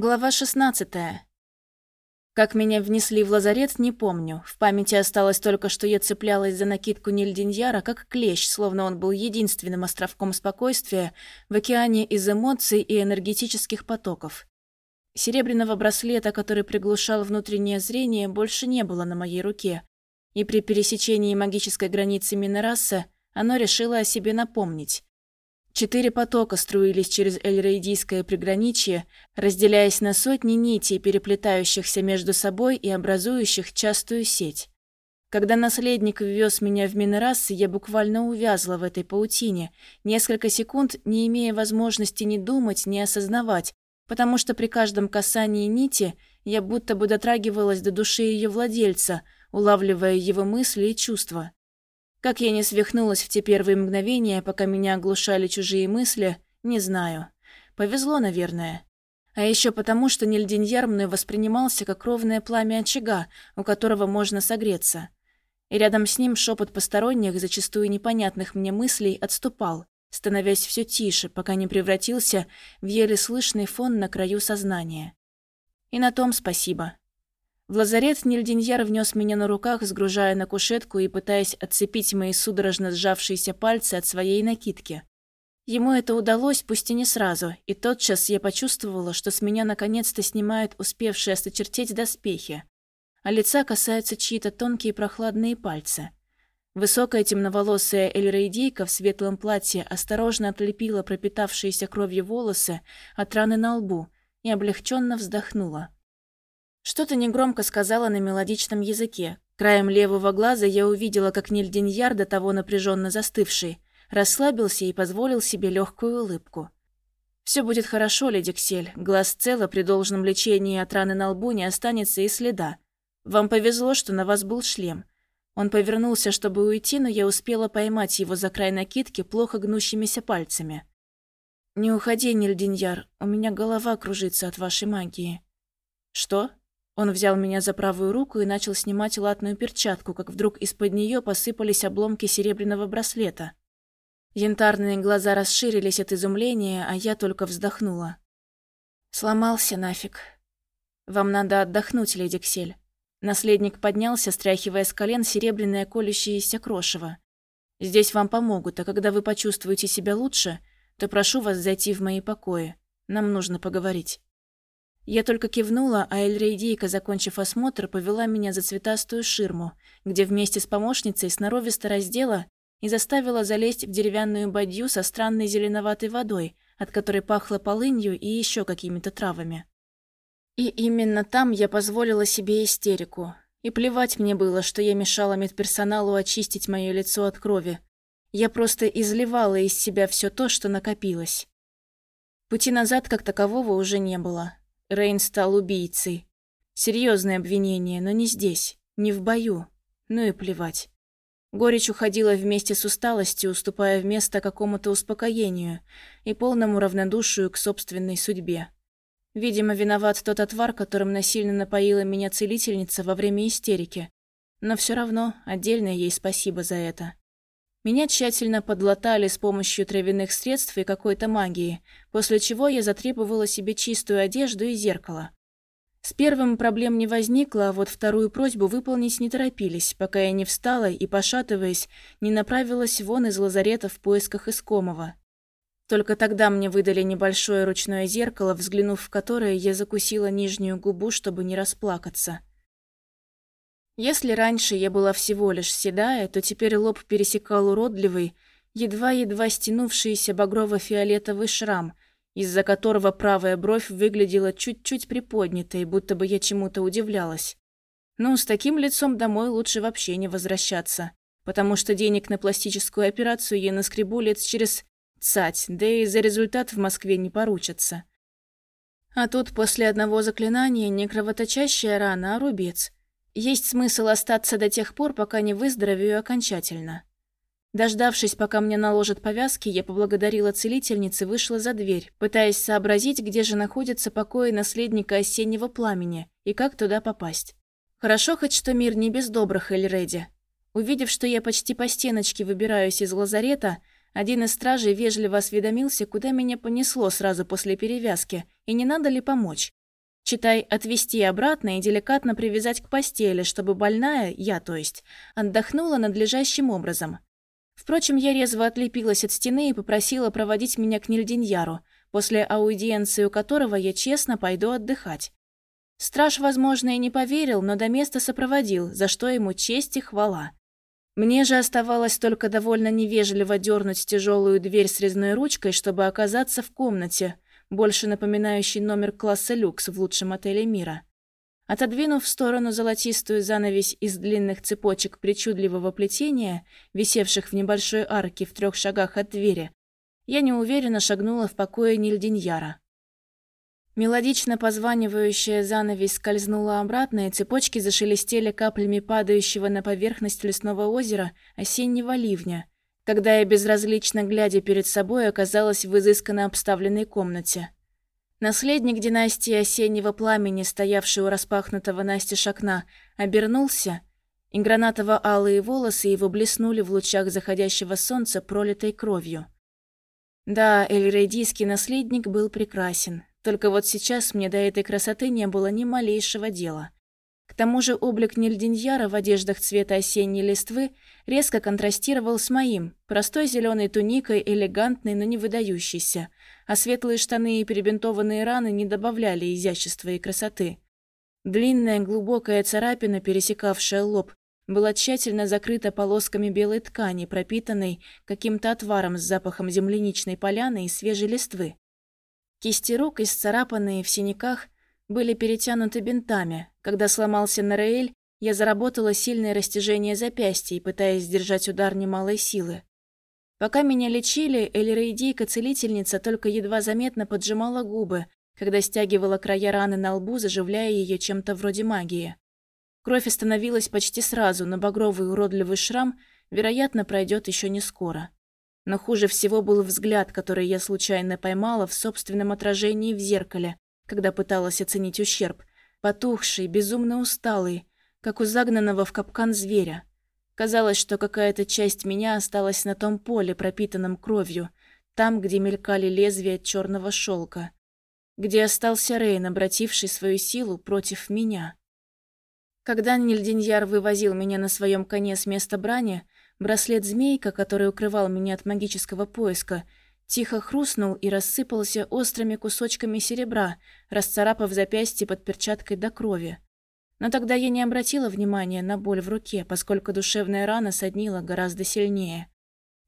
Глава 16. Как меня внесли в лазарет, не помню. В памяти осталось только, что я цеплялась за накидку Нильдиньяра, как клещ, словно он был единственным островком спокойствия в океане из эмоций и энергетических потоков. Серебряного браслета, который приглушал внутреннее зрение, больше не было на моей руке, и при пересечении магической границы Минераса оно решило о себе напомнить. Четыре потока струились через Эльрейдийское приграничье, разделяясь на сотни нитей, переплетающихся между собой и образующих частую сеть. Когда наследник ввез меня в Минерас, я буквально увязла в этой паутине, несколько секунд не имея возможности ни думать, ни осознавать, потому что при каждом касании нити я будто бы дотрагивалась до души ее владельца, улавливая его мысли и чувства. Как я не свихнулась в те первые мгновения, пока меня оглушали чужие мысли, не знаю. Повезло, наверное. А еще потому, что Нильдиньяр мной воспринимался как ровное пламя очага, у которого можно согреться. И рядом с ним шепот посторонних, зачастую непонятных мне мыслей, отступал, становясь все тише, пока не превратился в еле слышный фон на краю сознания. И на том спасибо. В лазарет Нильдиньяр внес меня на руках, сгружая на кушетку и пытаясь отцепить мои судорожно сжавшиеся пальцы от своей накидки. Ему это удалось, пусть и не сразу, и тотчас я почувствовала, что с меня наконец-то снимают успевшие осточертеть доспехи, а лица касаются чьи-то тонкие прохладные пальцы. Высокая темноволосая эльрейдейка в светлом платье осторожно отлепила пропитавшиеся кровью волосы от раны на лбу и облегченно вздохнула. Что-то негромко сказала на мелодичном языке. Краем левого глаза я увидела, как Нильдиньяр, до того напряженно застывший, расслабился и позволил себе легкую улыбку. Все будет хорошо, леди Ксель. Глаз цело, при должном лечении от раны на лбу не останется и следа. Вам повезло, что на вас был шлем. Он повернулся, чтобы уйти, но я успела поймать его за край накидки плохо гнущимися пальцами. «Не уходи, Нильдиньяр, у меня голова кружится от вашей магии». «Что?» Он взял меня за правую руку и начал снимать латную перчатку, как вдруг из-под нее посыпались обломки серебряного браслета. Янтарные глаза расширились от изумления, а я только вздохнула. «Сломался нафиг. Вам надо отдохнуть, леди Ксель». Наследник поднялся, стряхивая с колен серебряное колющееся крошево. «Здесь вам помогут, а когда вы почувствуете себя лучше, то прошу вас зайти в мои покои. Нам нужно поговорить». Я только кивнула, а Эльрейдийка, закончив осмотр, повела меня за цветастую ширму, где вместе с помощницей сноровисто раздела и заставила залезть в деревянную бадью со странной зеленоватой водой, от которой пахло полынью и еще какими-то травами. И именно там я позволила себе истерику. И плевать мне было, что я мешала медперсоналу очистить мое лицо от крови. Я просто изливала из себя все то, что накопилось. Пути назад как такового уже не было. Рейн стал убийцей. Серьезное обвинение, но не здесь, не в бою. Ну и плевать. Горечь уходила вместе с усталостью, уступая место какому-то успокоению и полному равнодушию к собственной судьбе. Видимо, виноват тот отвар, которым насильно напоила меня целительница во время истерики. Но все равно отдельное ей спасибо за это. Меня тщательно подлатали с помощью травяных средств и какой-то магии, после чего я затребовала себе чистую одежду и зеркало. С первым проблем не возникло, а вот вторую просьбу выполнить не торопились, пока я не встала и, пошатываясь, не направилась вон из лазарета в поисках искомого. Только тогда мне выдали небольшое ручное зеркало, взглянув в которое, я закусила нижнюю губу, чтобы не расплакаться. Если раньше я была всего лишь седая, то теперь лоб пересекал уродливый, едва-едва стянувшийся багрово-фиолетовый шрам, из-за которого правая бровь выглядела чуть-чуть приподнятой, будто бы я чему-то удивлялась. Ну, с таким лицом домой лучше вообще не возвращаться, потому что денег на пластическую операцию я наскребу лет через цать, да и за результат в Москве не поручатся. А тут после одного заклинания не кровоточащая рана, а рубец – есть смысл остаться до тех пор, пока не выздоровею окончательно. Дождавшись, пока мне наложат повязки, я поблагодарила целительницы и вышла за дверь, пытаясь сообразить, где же находится покои наследника осеннего пламени и как туда попасть. Хорошо хоть, что мир не без добрых Эльреди. Увидев, что я почти по стеночке выбираюсь из лазарета, один из стражей вежливо осведомился, куда меня понесло сразу после перевязки, и не надо ли помочь. Читай, отвезти обратно и деликатно привязать к постели, чтобы больная, я то есть, отдохнула надлежащим образом. Впрочем, я резво отлепилась от стены и попросила проводить меня к Нильдиньяру, после аудиенции у которого я честно пойду отдыхать. Страж, возможно, и не поверил, но до места сопроводил, за что ему честь и хвала. Мне же оставалось только довольно невежливо дернуть тяжелую дверь с резной ручкой, чтобы оказаться в комнате, больше напоминающей номер класса люкс в лучшем отеле мира. Отодвинув в сторону золотистую занавесь из длинных цепочек причудливого плетения, висевших в небольшой арке в трех шагах от двери, я неуверенно шагнула в покое Нильдиньяра. Мелодично позванивающая занавесь скользнула обратно, и цепочки зашелестели каплями падающего на поверхность лесного озера осеннего ливня, когда я безразлично глядя перед собой оказалась в изысканно обставленной комнате. Наследник династии осеннего пламени, стоявший у распахнутого настежь окна, обернулся, и гранатово-алые волосы его блеснули в лучах заходящего солнца, пролитой кровью. Да, эльрейдийский наследник был прекрасен. Только вот сейчас мне до этой красоты не было ни малейшего дела. К тому же облик Нильдиньяра в одеждах цвета осенней листвы резко контрастировал с моим, простой зеленой туникой, элегантной, но не выдающейся, а светлые штаны и перебинтованные раны не добавляли изящества и красоты. Длинная глубокая царапина, пересекавшая лоб, была тщательно закрыта полосками белой ткани, пропитанной каким-то отваром с запахом земляничной поляны и свежей листвы. Кисти рук, исцарапанные в синяках, были перетянуты бинтами. Когда сломался Нараэль, я заработала сильное растяжение запястья, пытаясь сдержать удар немалой силы. Пока меня лечили, Эльрейдийка-целительница только едва заметно поджимала губы, когда стягивала края раны на лбу, заживляя ее чем-то вроде магии. Кровь остановилась почти сразу, но багровый уродливый шрам, вероятно, пройдет еще не скоро. Но хуже всего был взгляд, который я случайно поймала в собственном отражении в зеркале, когда пыталась оценить ущерб. Потухший, безумно усталый, как у загнанного в капкан зверя. Казалось, что какая-то часть меня осталась на том поле, пропитанном кровью, там, где мелькали лезвия черного шелка, где остался Рейн, обративший свою силу против меня. Когда Нильдиньяр вывозил меня на своем коне с места брани, браслет-змейка, который укрывал меня от магического поиска, тихо хрустнул и рассыпался острыми кусочками серебра, расцарапав запястье под перчаткой до крови. Но тогда я не обратила внимания на боль в руке, поскольку душевная рана соднила гораздо сильнее.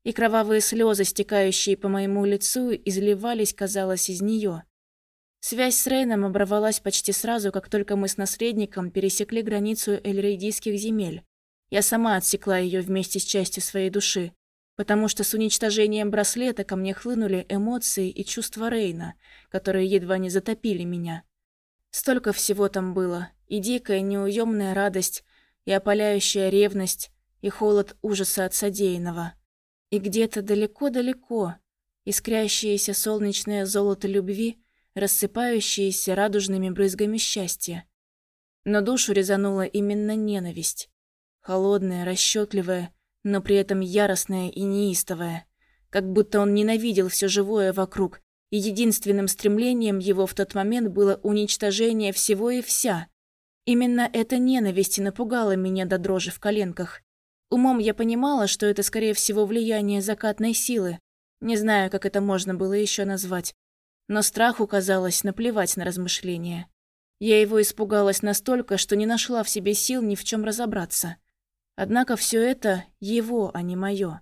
И кровавые слезы, стекающие по моему лицу, изливались, казалось, из нее. Связь с Рейном оборвалась почти сразу, как только мы с наследником пересекли границу эльрейдийских земель. Я сама отсекла ее вместе с частью своей души, потому что с уничтожением браслета ко мне хлынули эмоции и чувства Рейна, которые едва не затопили меня. Столько всего там было, и дикая неуемная радость, и опаляющая ревность, и холод ужаса от содеянного. И где-то далеко-далеко искрящееся солнечное золото любви — рассыпающиеся радужными брызгами счастья. Но душу резанула именно ненависть. Холодная, расчетливая, но при этом яростная и неистовая. Как будто он ненавидел все живое вокруг, и единственным стремлением его в тот момент было уничтожение всего и вся. Именно эта ненависть и напугала меня до дрожи в коленках. Умом я понимала, что это, скорее всего, влияние закатной силы. Не знаю, как это можно было еще назвать. Но страху казалось наплевать на размышления. Я его испугалась настолько, что не нашла в себе сил ни в чем разобраться. Однако все это его, а не мое.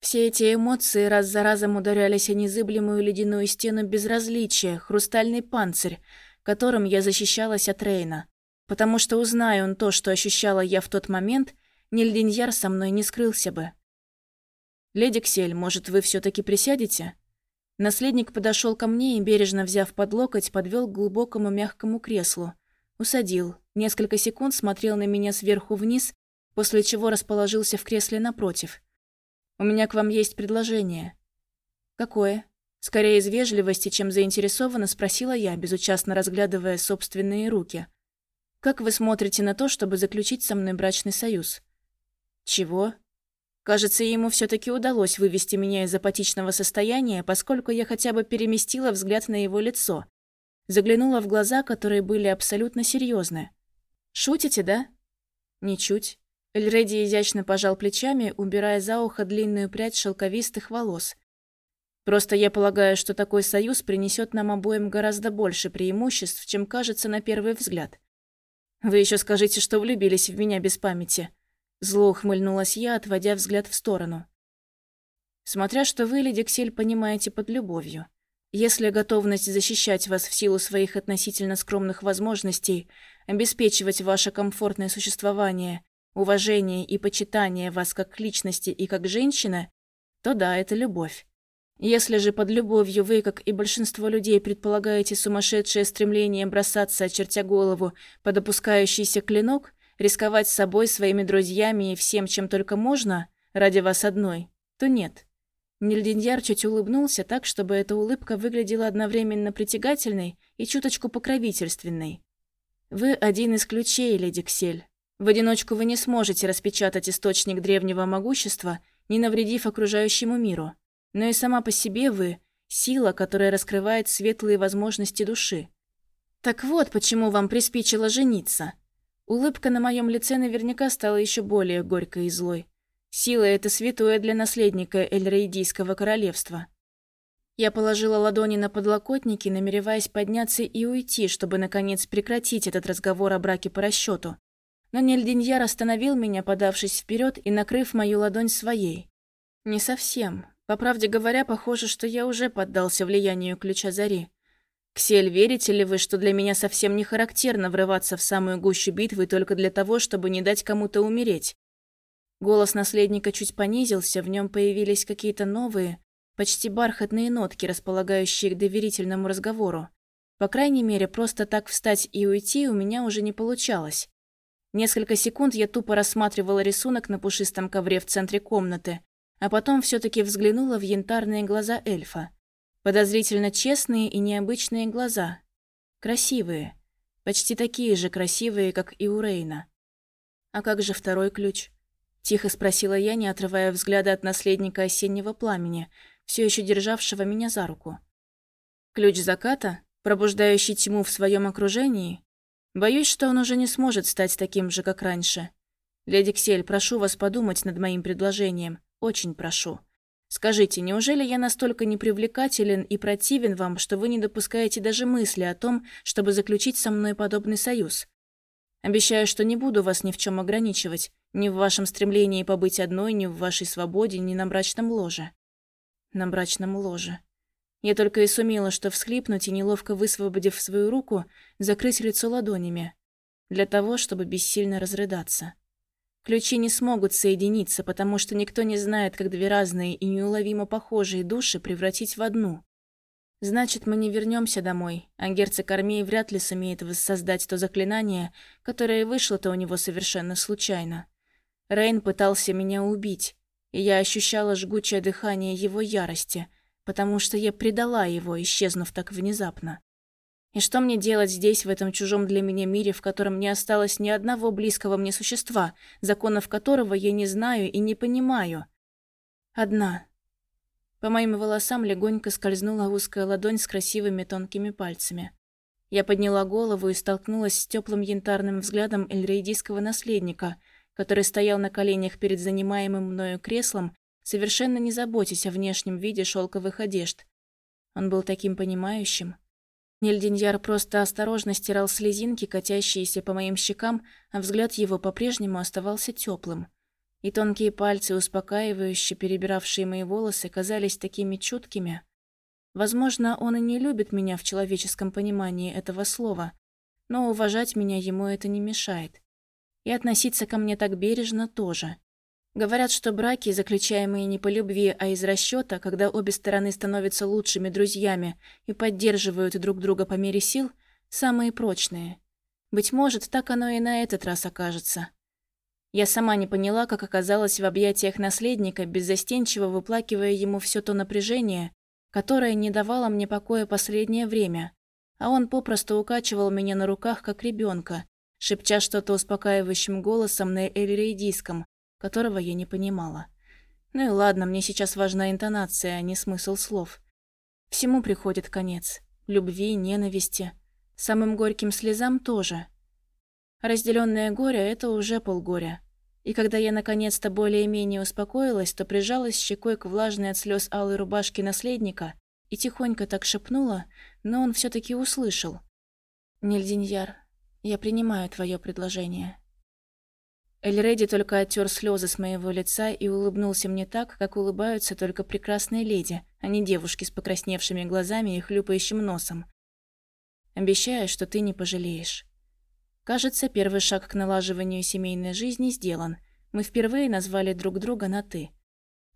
Все эти эмоции раз за разом ударялись о незыблемую ледяную стену безразличия, хрустальный панцирь, которым я защищалась от Рейна. Потому что, узнаю он то, что ощущала я в тот момент, Нильдиньяр со мной не скрылся бы. «Леди Ксель, может, вы все таки присядете?» Наследник подошел ко мне и, бережно взяв под локоть, подвел к глубокому мягкому креслу. Усадил. Несколько секунд смотрел на меня сверху вниз, после чего расположился в кресле напротив. «У меня к вам есть предложение». «Какое?» Скорее из вежливости, чем заинтересованно, спросила я, безучастно разглядывая собственные руки. «Как вы смотрите на то, чтобы заключить со мной брачный союз?» «Чего?» Кажется, ему все таки удалось вывести меня из апатичного состояния, поскольку я хотя бы переместила взгляд на его лицо. Заглянула в глаза, которые были абсолютно серьезны. «Шутите, да?» «Ничуть». Эльреди изящно пожал плечами, убирая за ухо длинную прядь шелковистых волос. «Просто я полагаю, что такой союз принесет нам обоим гораздо больше преимуществ, чем кажется на первый взгляд. Вы еще скажите, что влюбились в меня без памяти». Зло ухмыльнулась я, отводя взгляд в сторону. Смотря что вы, леди Ксель, понимаете под любовью. Если готовность защищать вас в силу своих относительно скромных возможностей, обеспечивать ваше комфортное существование, уважение и почитание вас как личности и как женщины, то да, это любовь. Если же под любовью вы, как и большинство людей, предполагаете сумасшедшее стремление бросаться, очертя голову, под опускающийся клинок, рисковать собой, своими друзьями и всем, чем только можно, ради вас одной, то нет. Нильдиньяр чуть улыбнулся так, чтобы эта улыбка выглядела одновременно притягательной и чуточку покровительственной. «Вы один из ключей, леди Ксель. В одиночку вы не сможете распечатать источник древнего могущества, не навредив окружающему миру. Но и сама по себе вы – сила, которая раскрывает светлые возможности души. Так вот, почему вам приспичило жениться». Улыбка на моем лице наверняка стала еще более горькой и злой. Сила — это святое для наследника Эльрейдийского королевства. Я положила ладони на подлокотники, намереваясь подняться и уйти, чтобы, наконец, прекратить этот разговор о браке по расчету. Но Нельдиньяр остановил меня, подавшись вперед и накрыв мою ладонь своей. Не совсем. По правде говоря, похоже, что я уже поддался влиянию ключа зари. «Ксель, верите ли вы, что для меня совсем не характерно врываться в самую гущу битвы только для того, чтобы не дать кому-то умереть?» Голос наследника чуть понизился, в нем появились какие-то новые, почти бархатные нотки, располагающие к доверительному разговору. По крайней мере, просто так встать и уйти у меня уже не получалось. Несколько секунд я тупо рассматривала рисунок на пушистом ковре в центре комнаты, а потом все таки взглянула в янтарные глаза эльфа. Подозрительно честные и необычные глаза. Красивые. Почти такие же красивые, как и у Рейна. «А как же второй ключ?» Тихо спросила я, не отрывая взгляда от наследника осеннего пламени, все еще державшего меня за руку. «Ключ заката, пробуждающий тьму в своем окружении? Боюсь, что он уже не сможет стать таким же, как раньше. Леди Ксель, прошу вас подумать над моим предложением. Очень прошу». Скажите, неужели я настолько непривлекателен и противен вам, что вы не допускаете даже мысли о том, чтобы заключить со мной подобный союз? Обещаю, что не буду вас ни в чем ограничивать, ни в вашем стремлении побыть одной, ни в вашей свободе, ни на брачном ложе. На брачном ложе. Я только и сумела, что всхлипнуть и, неловко высвободив свою руку, закрыть лицо ладонями, для того, чтобы бессильно разрыдаться. Ключи не смогут соединиться, потому что никто не знает, как две разные и неуловимо похожие души превратить в одну. Значит, мы не вернемся домой, а герцог Армей вряд ли сумеет воссоздать то заклинание, которое вышло-то у него совершенно случайно. Рейн пытался меня убить, и я ощущала жгучее дыхание его ярости, потому что я предала его, исчезнув так внезапно. И что мне делать здесь, в этом чужом для меня мире, в котором не осталось ни одного близкого мне существа, законов которого я не знаю и не понимаю? Одна. По моим волосам легонько скользнула узкая ладонь с красивыми тонкими пальцами. Я подняла голову и столкнулась с теплым янтарным взглядом эльрейдийского наследника, который стоял на коленях перед занимаемым мною креслом, совершенно не заботясь о внешнем виде шелковых одежд. Он был таким понимающим. Нельдиньяр просто осторожно стирал слезинки, катящиеся по моим щекам, а взгляд его по-прежнему оставался теплым. И тонкие пальцы, успокаивающе перебиравшие мои волосы, казались такими чуткими. Возможно, он и не любит меня в человеческом понимании этого слова, но уважать меня ему это не мешает. И относиться ко мне так бережно тоже. Говорят, что браки, заключаемые не по любви, а из расчета, когда обе стороны становятся лучшими друзьями и поддерживают друг друга по мере сил, самые прочные. Быть может, так оно и на этот раз окажется. Я сама не поняла, как оказалась в объятиях наследника, беззастенчиво выплакивая ему все то напряжение, которое не давало мне покоя последнее время, а он попросту укачивал меня на руках, как ребенка, шепча что-то успокаивающим голосом на эльрейдийском, которого я не понимала. Ну и ладно, мне сейчас важна интонация, а не смысл слов. Всему приходит конец. любви, ненависти. Самым горьким слезам тоже. Разделенное горе — это уже полгоря. И когда я наконец-то более-менее успокоилась, то прижалась щекой к влажной от слез алой рубашке наследника и тихонько так шепнула, но он все таки услышал. «Нильдиньяр, я принимаю твое предложение». Эльреди только оттер слезы с моего лица и улыбнулся мне так, как улыбаются только прекрасные леди, а не девушки с покрасневшими глазами и хлюпающим носом. «Обещаю, что ты не пожалеешь». Кажется, первый шаг к налаживанию семейной жизни сделан. Мы впервые назвали друг друга на «ты».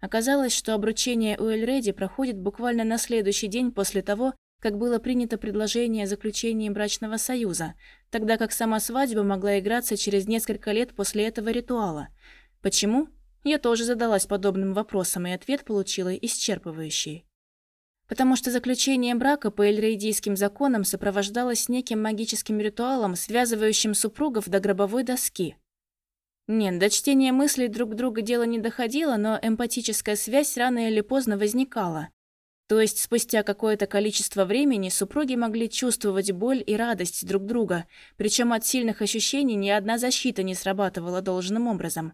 Оказалось, что обручение у Эльреди проходит буквально на следующий день после того, как было принято предложение о заключении брачного союза, тогда как сама свадьба могла играться через несколько лет после этого ритуала. Почему? Я тоже задалась подобным вопросом, и ответ получила исчерпывающий потому что заключение брака по эльрейдийским законам сопровождалось неким магическим ритуалом, связывающим супругов до гробовой доски. Нет, до чтения мыслей друг друга дело не доходило, но эмпатическая связь рано или поздно возникала. То есть спустя какое-то количество времени супруги могли чувствовать боль и радость друг друга, причем от сильных ощущений ни одна защита не срабатывала должным образом.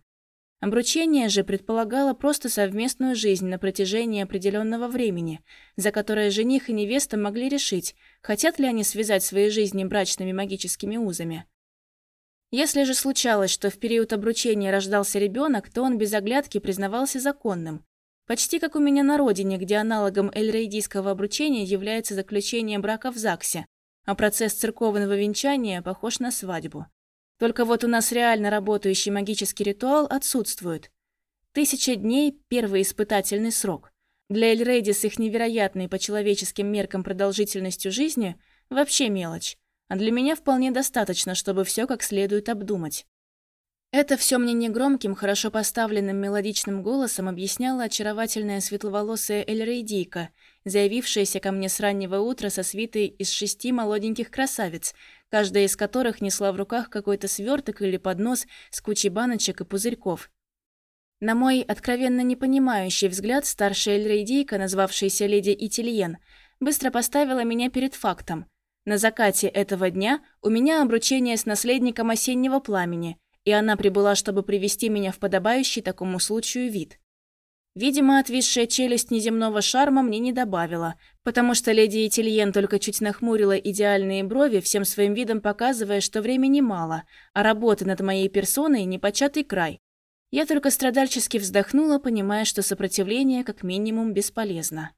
Обручение же предполагало просто совместную жизнь на протяжении определенного времени, за которое жених и невеста могли решить, хотят ли они связать свои жизни брачными магическими узами. Если же случалось, что в период обручения рождался ребенок, то он без оглядки признавался законным. Почти как у меня на родине, где аналогом эльрейдийского обручения является заключение брака в ЗАГСе, а процесс церковного венчания похож на свадьбу. Только вот у нас реально работающий магический ритуал отсутствует. Тысяча дней – первый испытательный срок. Для Эльрейди с их невероятной по человеческим меркам продолжительностью жизни – вообще мелочь. А для меня вполне достаточно, чтобы все как следует обдумать. Это все мне негромким, хорошо поставленным мелодичным голосом объясняла очаровательная светловолосая Эльрейдийка, заявившаяся ко мне с раннего утра со свитой из шести молоденьких красавиц, каждая из которых несла в руках какой-то сверток или поднос с кучей баночек и пузырьков. На мой откровенно непонимающий взгляд старшая эльрейдийка, назвавшаяся леди Итильен, быстро поставила меня перед фактом. На закате этого дня у меня обручение с наследником осеннего пламени, и она прибыла, чтобы привести меня в подобающий такому случаю вид. Видимо, отвисшая челюсть неземного шарма мне не добавила, потому что леди Этильен только чуть нахмурила идеальные брови, всем своим видом показывая, что времени мало, а работы над моей персоной непочатый край. Я только страдальчески вздохнула, понимая, что сопротивление как минимум бесполезно.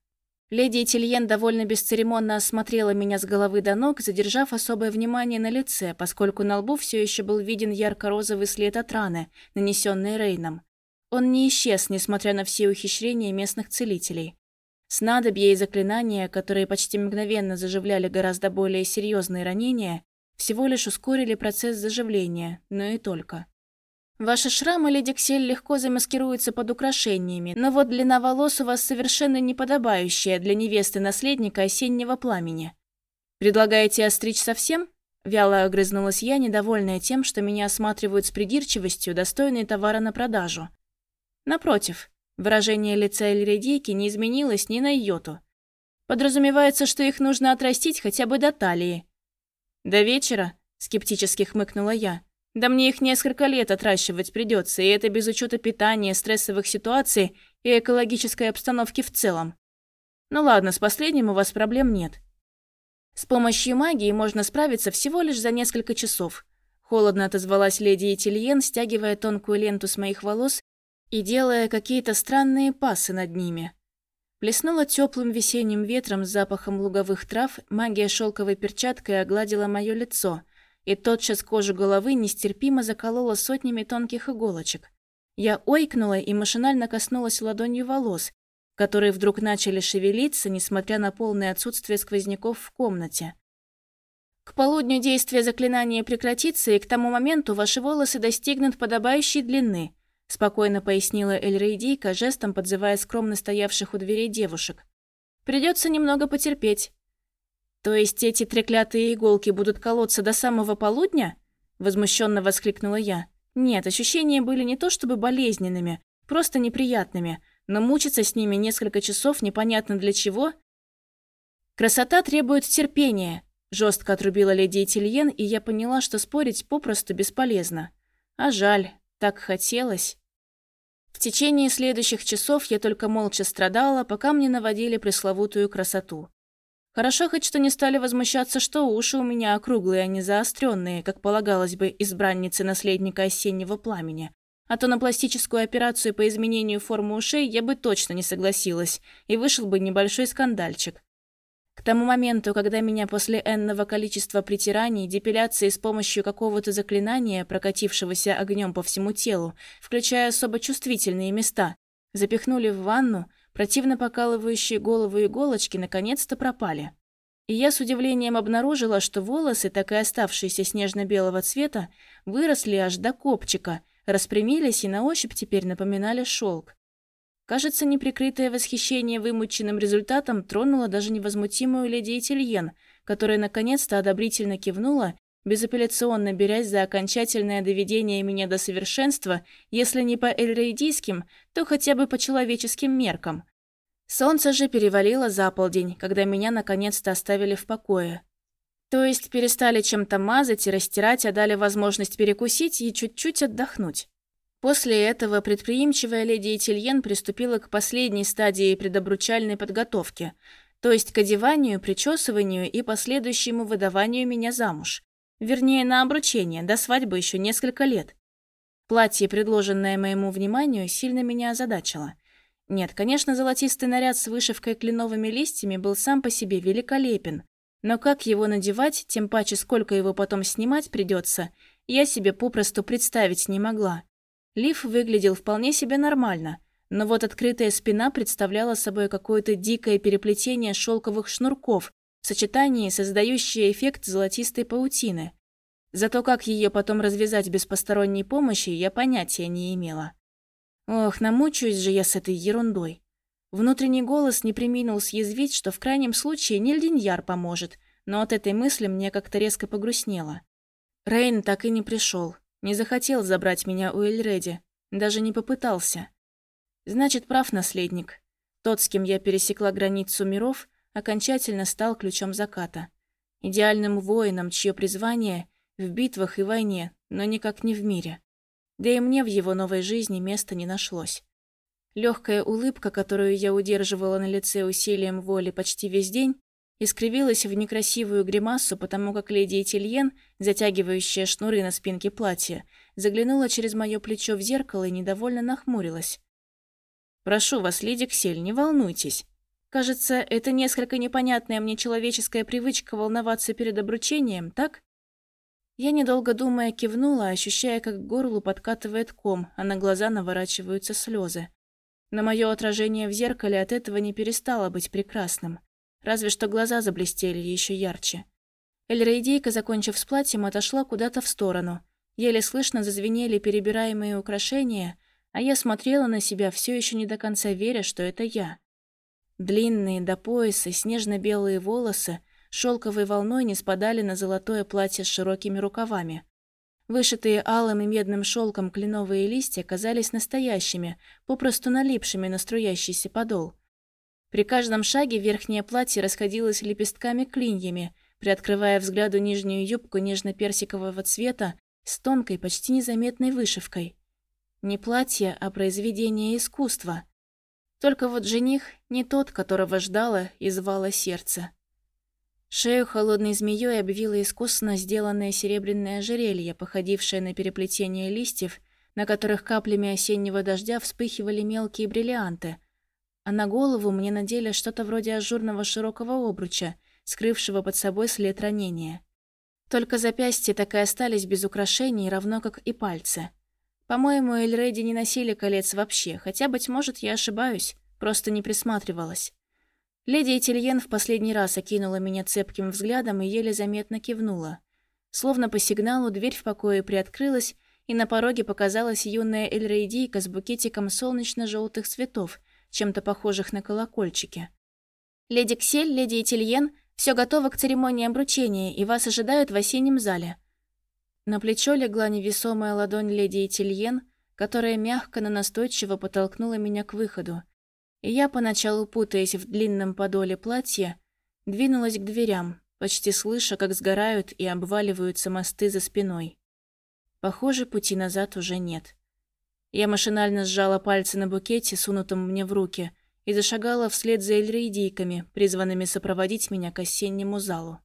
Леди Этильен довольно бесцеремонно осмотрела меня с головы до ног, задержав особое внимание на лице, поскольку на лбу все еще был виден ярко-розовый след от раны, нанесенной Рейном. Он не исчез, несмотря на все ухищрения местных целителей. Снадобья и заклинания, которые почти мгновенно заживляли гораздо более серьезные ранения, всего лишь ускорили процесс заживления, но и только. Ваши шрамы, леди Ксель, легко замаскируются под украшениями, но вот длина волос у вас совершенно неподобающая для невесты наследника осеннего пламени. Предлагаете остричь совсем? Вяло огрызнулась я, недовольная тем, что меня осматривают с придирчивостью, достойной товара на продажу. Напротив, выражение лица Эльредейки не изменилось ни на йоту. Подразумевается, что их нужно отрастить хотя бы до талии. «До вечера?» – скептически хмыкнула я. «Да мне их несколько лет отращивать придется, и это без учета питания, стрессовых ситуаций и экологической обстановки в целом. Ну ладно, с последним у вас проблем нет. С помощью магии можно справиться всего лишь за несколько часов». Холодно отозвалась леди Этильен, стягивая тонкую ленту с моих волос и делая какие-то странные пасы над ними. Плеснула теплым весенним ветром с запахом луговых трав, магия шелковой перчаткой огладила мое лицо, и тотчас кожу головы нестерпимо заколола сотнями тонких иголочек. Я ойкнула и машинально коснулась ладонью волос, которые вдруг начали шевелиться, несмотря на полное отсутствие сквозняков в комнате. К полудню действие заклинания прекратится, и к тому моменту ваши волосы достигнут подобающей длины – спокойно пояснила Эльрейдийка, жестом подзывая скромно стоявших у дверей девушек. Придется немного потерпеть. То есть эти треклятые иголки будут колоться до самого полудня? возмущенно воскликнула я. Нет, ощущения были не то чтобы болезненными, просто неприятными, но мучиться с ними несколько часов непонятно для чего. «Красота требует терпения», – жестко отрубила леди Этильен, и я поняла, что спорить попросту бесполезно. А жаль, так хотелось. В течение следующих часов я только молча страдала, пока мне наводили пресловутую красоту. Хорошо хоть что не стали возмущаться, что уши у меня округлые, а не заостренные, как полагалось бы избраннице наследника осеннего пламени. А то на пластическую операцию по изменению формы ушей я бы точно не согласилась, и вышел бы небольшой скандальчик. К тому моменту, когда меня после энного количества притираний, депиляции с помощью какого-то заклинания, прокатившегося огнем по всему телу, включая особо чувствительные места, запихнули в ванну, противно покалывающие голову иголочки наконец-то пропали. И я с удивлением обнаружила, что волосы, так и оставшиеся снежно-белого цвета, выросли аж до копчика, распрямились и на ощупь теперь напоминали шелк. Кажется, неприкрытое восхищение вымученным результатом тронуло даже невозмутимую леди Этильен, которая наконец-то одобрительно кивнула, безапелляционно берясь за окончательное доведение меня до совершенства, если не по эльрейдийским, то хотя бы по человеческим меркам. Солнце же перевалило за полдень, когда меня наконец-то оставили в покое. То есть перестали чем-то мазать и растирать, а дали возможность перекусить и чуть-чуть отдохнуть. После этого предприимчивая леди Этильен приступила к последней стадии предобручальной подготовки, то есть к одеванию, причесыванию и последующему выдаванию меня замуж. Вернее, на обручение, до свадьбы еще несколько лет. Платье, предложенное моему вниманию, сильно меня озадачило. Нет, конечно, золотистый наряд с вышивкой кленовыми листьями был сам по себе великолепен, но как его надевать, тем паче сколько его потом снимать придется, я себе попросту представить не могла. Лиф выглядел вполне себе нормально, но вот открытая спина представляла собой какое-то дикое переплетение шелковых шнурков в сочетании, создающее эффект золотистой паутины. Зато как ее потом развязать без посторонней помощи, я понятия не имела. Ох, намучаюсь же я с этой ерундой. Внутренний голос не приминул съязвить, что в крайнем случае Нильдиньяр поможет, но от этой мысли мне как-то резко погрустнело. Рейн так и не пришел. Не захотел забрать меня у Эльреди, даже не попытался. Значит, прав наследник. Тот, с кем я пересекла границу миров, окончательно стал ключом заката. Идеальным воином, чье призвание в битвах и войне, но никак не в мире. Да и мне в его новой жизни места не нашлось. Легкая улыбка, которую я удерживала на лице усилием воли почти весь день, искривилась в некрасивую гримасу, потому как леди Этильен, затягивающая шнуры на спинке платья, заглянула через мое плечо в зеркало и недовольно нахмурилась. «Прошу вас, леди Ксель, не волнуйтесь. Кажется, это несколько непонятная мне человеческая привычка волноваться перед обручением, так?» Я, недолго думая, кивнула, ощущая, как к горлу подкатывает ком, а на глаза наворачиваются слезы. Но мое отражение в зеркале от этого не перестало быть прекрасным. Разве что глаза заблестели еще ярче. Эльрейдейка, закончив с платьем, отошла куда-то в сторону. Еле слышно зазвенели перебираемые украшения, а я смотрела на себя, все еще не до конца веря, что это я. Длинные до пояса снежно-белые волосы шелковой волной не спадали на золотое платье с широкими рукавами. Вышитые алым и медным шелком кленовые листья казались настоящими, попросту налипшими на струящийся подол. При каждом шаге верхнее платье расходилось лепестками-клиньями, приоткрывая взгляду нижнюю юбку нежно-персикового цвета с тонкой, почти незаметной вышивкой. Не платье, а произведение искусства. Только вот жених не тот, которого ждало и звало сердце. Шею холодной змеей обвило искусно сделанное серебряное ожерелье, походившее на переплетение листьев, на которых каплями осеннего дождя вспыхивали мелкие бриллианты – а на голову мне надели что-то вроде ажурного широкого обруча, скрывшего под собой след ранения. Только запястья так и остались без украшений, равно как и пальцы. По-моему, Эльреди не носили колец вообще, хотя, быть может, я ошибаюсь, просто не присматривалась. Леди Этильен в последний раз окинула меня цепким взглядом и еле заметно кивнула. Словно по сигналу дверь в покое приоткрылась, и на пороге показалась юная Эльрейдийка с букетиком солнечно-желтых цветов, чем-то похожих на колокольчики. «Леди Ксель, леди Этильен, все готово к церемонии обручения, и вас ожидают в осеннем зале». На плечо легла невесомая ладонь леди Этильен, которая мягко, но настойчиво подтолкнула меня к выходу. И я, поначалу путаясь в длинном подоле платья, Двинулась к дверям, почти слыша, как сгорают и обваливаются мосты за спиной. Похоже, пути назад уже нет. Я машинально сжала пальцы на букете, сунутом мне в руки, и зашагала вслед за эльрейдийками, призванными сопроводить меня к осеннему залу.